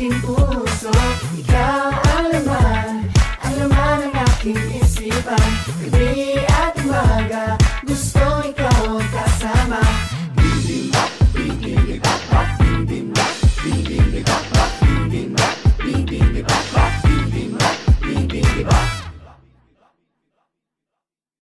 aking puso. Ikaw ang laman, ang laman ng aking isipan. Gabi at umaga, gusto